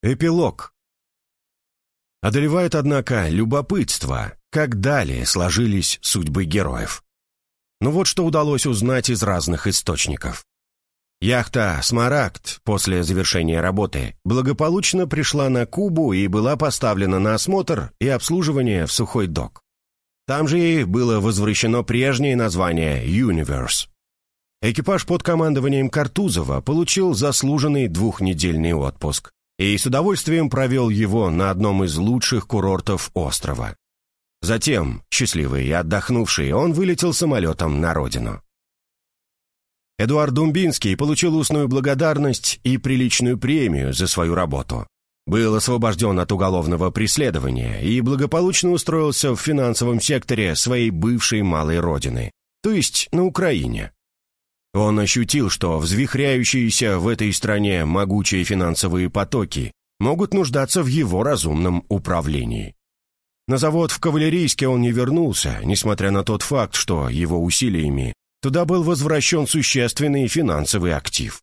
Эпилог. Одолевает, однако, любопытство, как далее сложились судьбы героев. Ну вот что удалось узнать из разных источников. Яхта «Смарагд» после завершения работы благополучно пришла на Кубу и была поставлена на осмотр и обслуживание в сухой док. Там же ей было возвращено прежнее название «Universe». Экипаж под командованием Картузова получил заслуженный двухнедельный отпуск и с удовольствием провел его на одном из лучших курортов острова. Затем, счастливый и отдохнувший, он вылетел самолетом на родину. Эдуард Думбинский получил устную благодарность и приличную премию за свою работу. Был освобожден от уголовного преследования и благополучно устроился в финансовом секторе своей бывшей малой родины, то есть на Украине. Он ощутил, что взвихряющиеся в этой стране могучие финансовые потоки могут нуждаться в его разумном управлении. На завод в Кавалерийске он не вернулся, несмотря на тот факт, что его усилиями туда был возвращен существенный финансовый актив.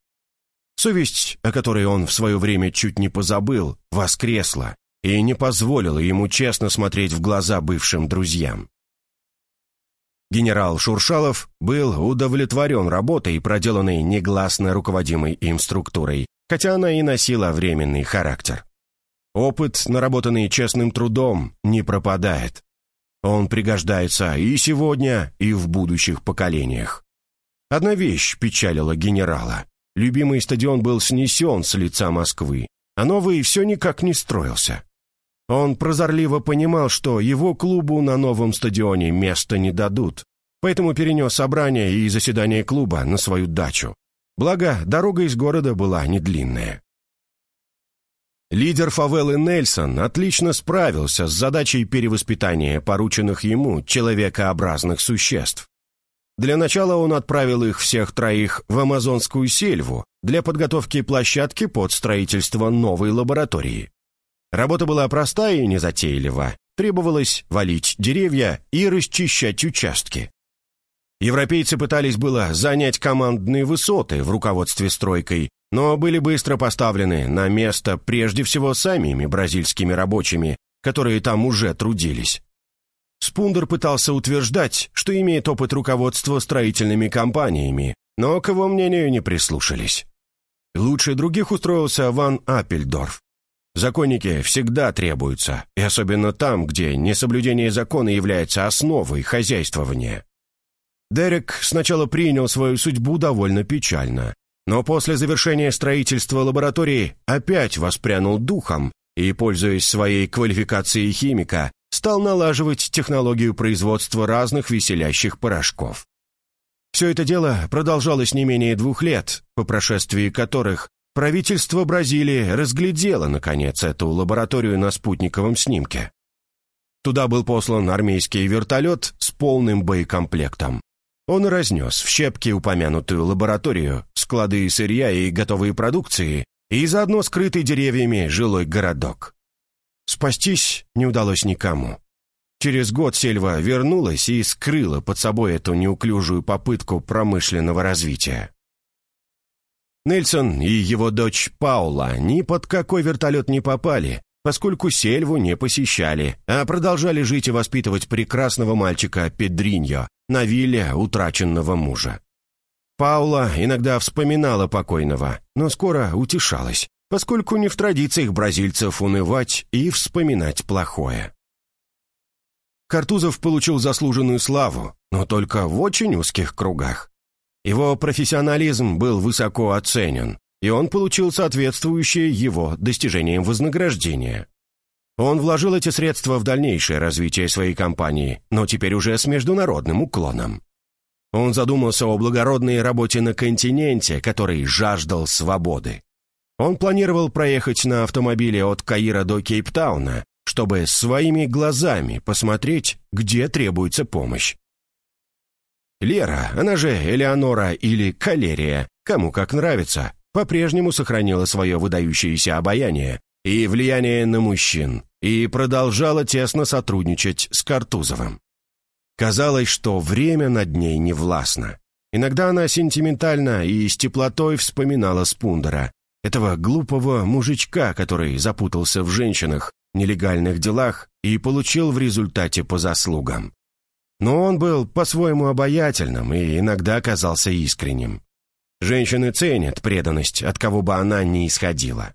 Совесть, о которой он в свое время чуть не позабыл, воскресла и не позволила ему честно смотреть в глаза бывшим друзьям. Генерал Шуршалов был удовлетворен работой, проделанной негласно руководимой им структурой, хотя она и носила временный характер. Опыт, наработанный честным трудом, не пропадает. Он пригождается и сегодня, и в будущих поколениях. Одна вещь печалила генерала. Любимый стадион был снесен с лица Москвы, а новый все никак не строился. Он прозорливо понимал, что его клубу на новом стадионе места не дадут, поэтому перенес собрание и заседание клуба на свою дачу. Благо, дорога из города была не длинная. Лидер фавелы Нельсон отлично справился с задачей перевоспитания порученных ему человекообразных существ. Для начала он отправил их всех троих в амазонскую сельву для подготовки площадки под строительство новой лаборатории. Работа была простая и незатейлива. Требовалось валить деревья и расчищать участки. Европейцы пытались было занять командные высоты в руководстве стройкой, но были быстро поставлены на место прежде всего самими бразильскими рабочими, которые там уже трудились. Спундер пытался утверждать, что имеет опыт руководства строительными компаниями, но к его мнению не прислушались. Лучше других устроился Ван Аппельдорф. Законники всегда требуются, и особенно там, где несоблюдение закона является основой хозяйствования. Дерек сначала принял свою судьбу довольно печально, но после завершения строительства лаборатории опять воспрянул духом и, пользуясь своей квалификацией химика, стал налаживать технологию производства разных веселящих порошков. Все это дело продолжалось не менее двух лет, по прошествии которых Правительство Бразилии разглядело, наконец, эту лабораторию на спутниковом снимке. Туда был послан армейский вертолет с полным боекомплектом. Он разнес в щепки упомянутую лабораторию, склады сырья и готовые продукции, и заодно скрытый деревьями жилой городок. Спастись не удалось никому. Через год сельва вернулась и скрыла под собой эту неуклюжую попытку промышленного развития. Нельсон и его дочь Паула ни под какой вертолет не попали, поскольку сельву не посещали, а продолжали жить и воспитывать прекрасного мальчика Педриньо на вилле утраченного мужа. Паула иногда вспоминала покойного, но скоро утешалась, поскольку не в традициях бразильцев унывать и вспоминать плохое. Картузов получил заслуженную славу, но только в очень узких кругах. Его профессионализм был высоко оценен, и он получил соответствующее его достижениям вознаграждение. Он вложил эти средства в дальнейшее развитие своей компании, но теперь уже с международным уклоном. Он задумался о благородной работе на континенте, который жаждал свободы. Он планировал проехать на автомобиле от Каира до Кейптауна, чтобы своими глазами посмотреть, где требуется помощь. Лера, она же Элеонора или Калерия, кому как нравится, по-прежнему сохранила свое выдающееся обаяние и влияние на мужчин и продолжала тесно сотрудничать с Картузовым. Казалось, что время над ней не властно. Иногда она сентиментально и с теплотой вспоминала Спундера, этого глупого мужичка, который запутался в женщинах, нелегальных делах и получил в результате по заслугам. Но он был по-своему обаятельным и иногда казался искренним. Женщины ценят преданность, от кого бы она ни исходила.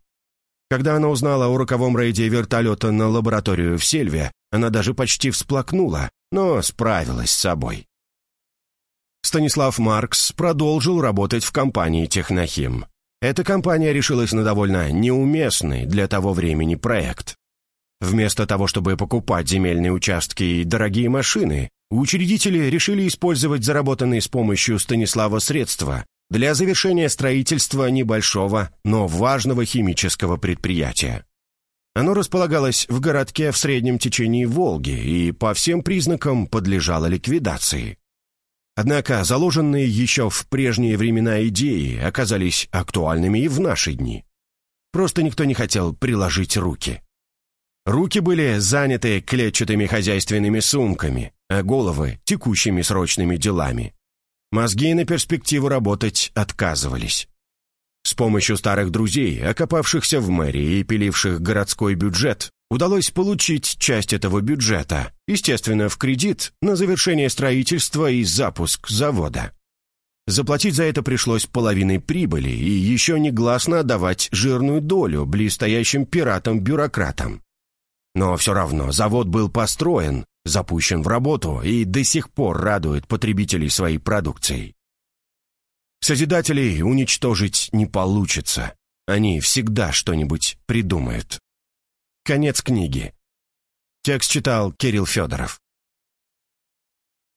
Когда она узнала о роковом рейде вертолета на лабораторию в Сельве, она даже почти всплакнула, но справилась с собой. Станислав Маркс продолжил работать в компании «Технохим». Эта компания решилась на довольно неуместный для того времени проект. Вместо того, чтобы покупать земельные участки и дорогие машины, учредители решили использовать заработанные с помощью Станислава средства для завершения строительства небольшого, но важного химического предприятия. Оно располагалось в городке в среднем течении Волги и по всем признакам подлежало ликвидации. Однако заложенные еще в прежние времена идеи оказались актуальными и в наши дни. Просто никто не хотел приложить руки. Руки были заняты клетчатыми хозяйственными сумками, а головы — текущими срочными делами. Мозги на перспективу работать отказывались. С помощью старых друзей, окопавшихся в мэрии и пиливших городской бюджет, удалось получить часть этого бюджета, естественно, в кредит на завершение строительства и запуск завода. Заплатить за это пришлось половиной прибыли и еще негласно отдавать жирную долю близстоящим пиратам-бюрократам. Но все равно завод был построен, запущен в работу и до сих пор радует потребителей своей продукцией. Созидателей уничтожить не получится. Они всегда что-нибудь придумают. Конец книги. Текст читал Кирилл Федоров.